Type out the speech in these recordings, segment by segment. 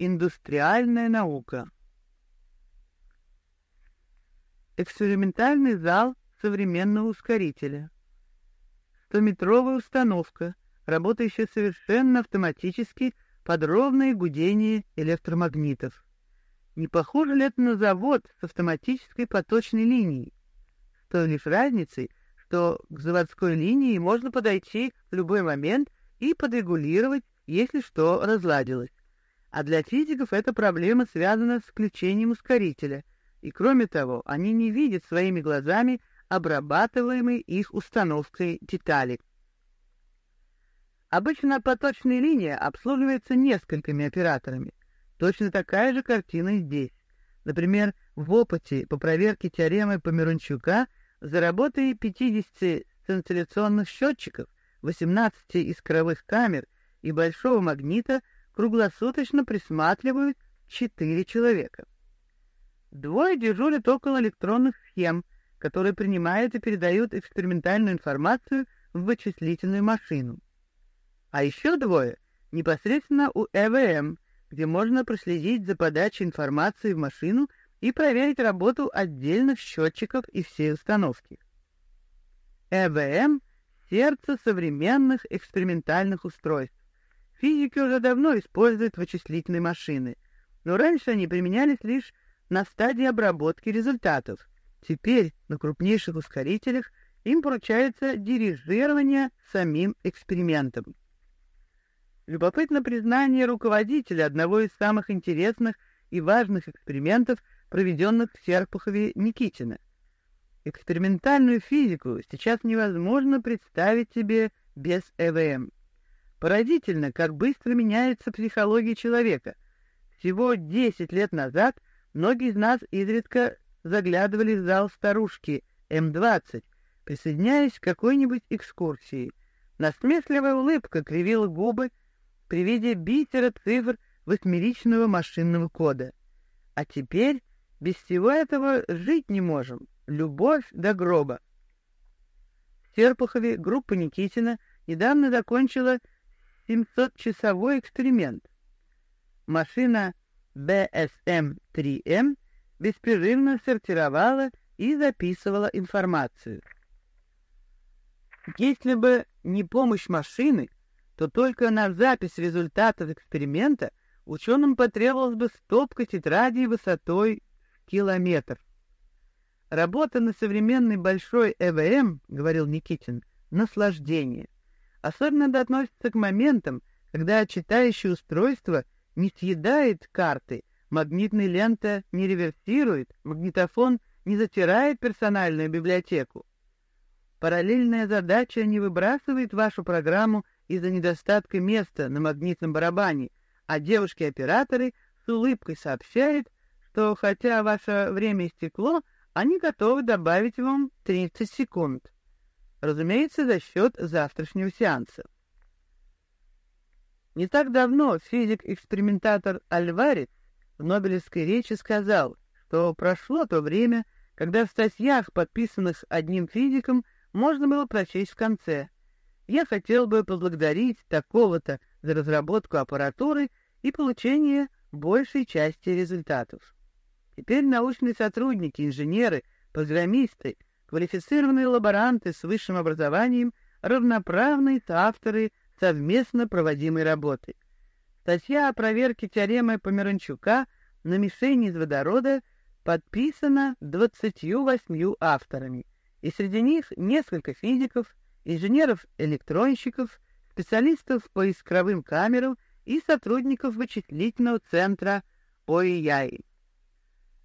Индустриальная наука. Экспериментальный зал современного ускорителя. Стометровая установка, работающая совершенно автоматически под ровное гудение электромагнитов. Не похоже ли это на завод с автоматической поточной линией? С той лишь разницей, что к заводской линии можно подойти в любой момент и подрегулировать, если что разладилось. А для физиков эта проблема связана с включением ускорителя, и кроме того, они не видят своими глазами обрабатываемой их установкой детали. Обычно поточная линия обслуживается несколькими операторами. Точно такая же картина здесь. Например, в опыте по проверке теоремы Померанчука за работой 50 станциляционных счетчиков, 18 искровых камер и большого магнита круглосуточно присматривают 4 человека. Двое дежурят около электронных схем, которые принимают и передают экспериментальную информацию в вычислительную машину. А еще двое непосредственно у ЭВМ, где можно проследить за подачей информации в машину и проверить работу отдельных счетчиков и всей установки. ЭВМ — сердце современных экспериментальных устройств. Физики уже давно используют вычислительные машины, но раньше они применялись лишь на стадии обработки результатов. Теперь на крупнейших ускорителях им поручается дирижирование самим экспериментом. Любопытно признание руководителя одного из самых интересных и важных экспериментов, проведенных в Серпухове Никитина. Экспериментальную физику сейчас невозможно представить себе без ЭВМ. Поразительно, как быстро меняется психология человека. Всего 10 лет назад многие из нас изредка заглядывали в зал старушки М-20, присоединяясь к какой-нибудь экскурсии. Насмешливая улыбка кривила губы при виде бисера цифр восьмеричного машинного кода. А теперь без всего этого жить не можем. Любовь до гроба. В Серпухове группа Никитина недавно закончила 700-часовой эксперимент. Машина BSM-3M беспрерывно сортировала и записывала информацию. Если бы не помощь машины, то только на запись результатов эксперимента ученым потребовалось бы стопка тетрадей высотой километр. Работа на современной большой ЭВМ, говорил Никитин, наслаждение. Особенно это относится к моментам, когда читающее устройство не съедает карты, магнитная лента не реверсирует, магнитофон не затирает персональную библиотеку. Параллельная задача не выбрасывает вашу программу из-за недостатка места на магнитном барабане, а девушки-операторы с улыбкой сообщают, что хотя ваше время истекло, они готовы добавить вам 30 секунд. Разумеется, за счет завтрашнего сеанса. Не так давно физик-экспериментатор Альварец в Нобелевской речи сказал, что прошло то время, когда в статьях, подписанных одним физиком, можно было прочесть в конце я хотел бы поблагодарить такого-то за разработку аппаратуры и получение большей части результатов. Теперь научные сотрудники, инженеры, программисты, квалифицированные лаборанты с высшим образованием равноправные авторы совместно проводимой работы. Статья о проверке теоремы Померанчука на мишени из водорода подписана 28 авторами, и среди них несколько физиков, инженеров-электронщиков, специалистов по искровым камерам и сотрудников вычислительного центра ОИЯИ.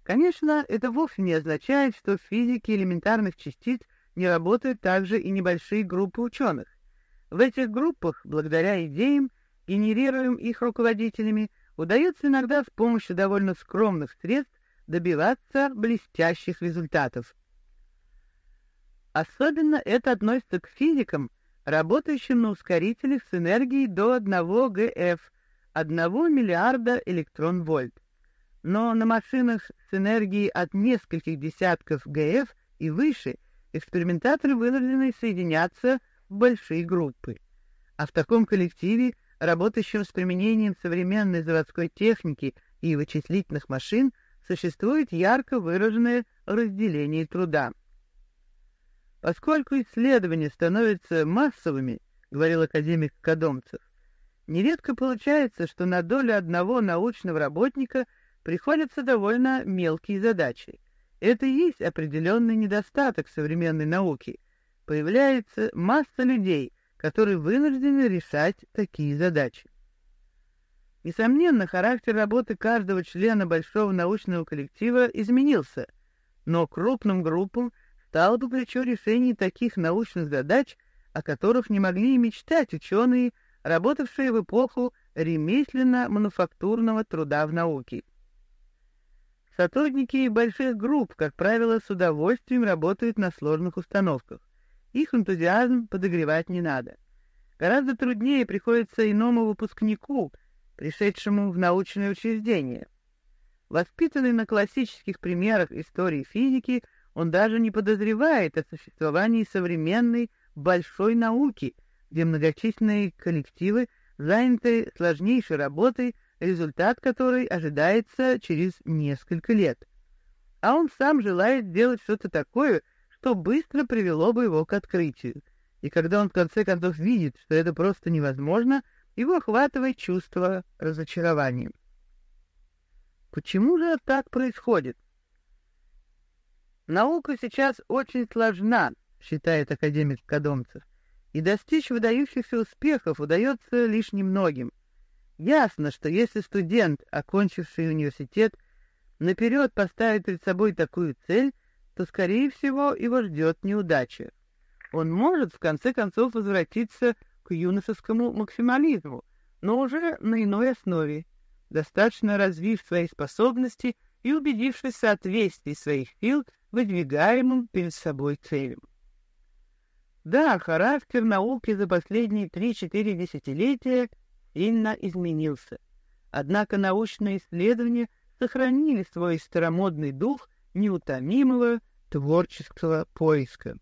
Конечно, это вовсе не означает, что в физике элементарных частиц не работают также и небольшие группы ученых. В этих группах, благодаря идеям, генерируемым их руководителями, удается иногда с помощью довольно скромных средств добиваться блестящих результатов. Особенно это относится к физикам, работающим на ускорителях с энергией до 1 ГФ, 1 миллиарда электрон-вольт. Но на машинах с энергией от нескольких десятков ГФ и выше экспериментаторы вынуждены соединяться в большие группы. А в таком коллективе работающим с применением современной заводской техники и вычислительных машин, существует ярко выраженное разделение труда. Поскольку исследования становятся массовыми, говорил академик Кодомцев, нередко получается, что на долю одного научного работника приходятся довольно мелкие задачи. Это и есть определенный недостаток современной науки. Появляется масса людей, которые вынуждены решать такие задачи. Несомненно, характер работы каждого члена большого научного коллектива изменился, но крупным группам стало по плечу решение таких научных задач, о которых не могли и мечтать ученые, работавшие в эпоху ремесленно-мануфактурного труда в науке. Сотрудники больших групп, как правило, с удовольствием работают на сложных установках. Их энтузиазм подогревать не надо. Гораздо труднее приходится иному выпускнику, пришедшему в научное учреждение. Воспитанный на классических примерах истории физики, он даже не подозревает о существовании современной большой науки, где многочисленные коллективы заняты сложнейшей работой, результат которой ожидается через несколько лет. А он сам желает сделать что-то такое, что быстро привело бы его к открытию. И когда он в конце концов видит, что это просто невозможно, его охватывает чувство разочарования. Почему же так происходит? Наука сейчас очень сложна, считает академик Кодомцев, и достичь выдающихся успехов удается лишь немногим. Ясно, что если студент, окончивший университет, наперед поставит перед собой такую цель, то, скорее всего, его ждет неудача. Он может, в конце концов, возвратиться к юношескому максимализму, но уже на иной основе, достаточно развив свои способности и убедившись в соответствии своих сил выдвигаемым перед собой целям. Да, характер науки за последние 3-4 десятилетия сильно изменился. Однако научные исследования сохранили свой старомодный дух неутомимого творческого поиска.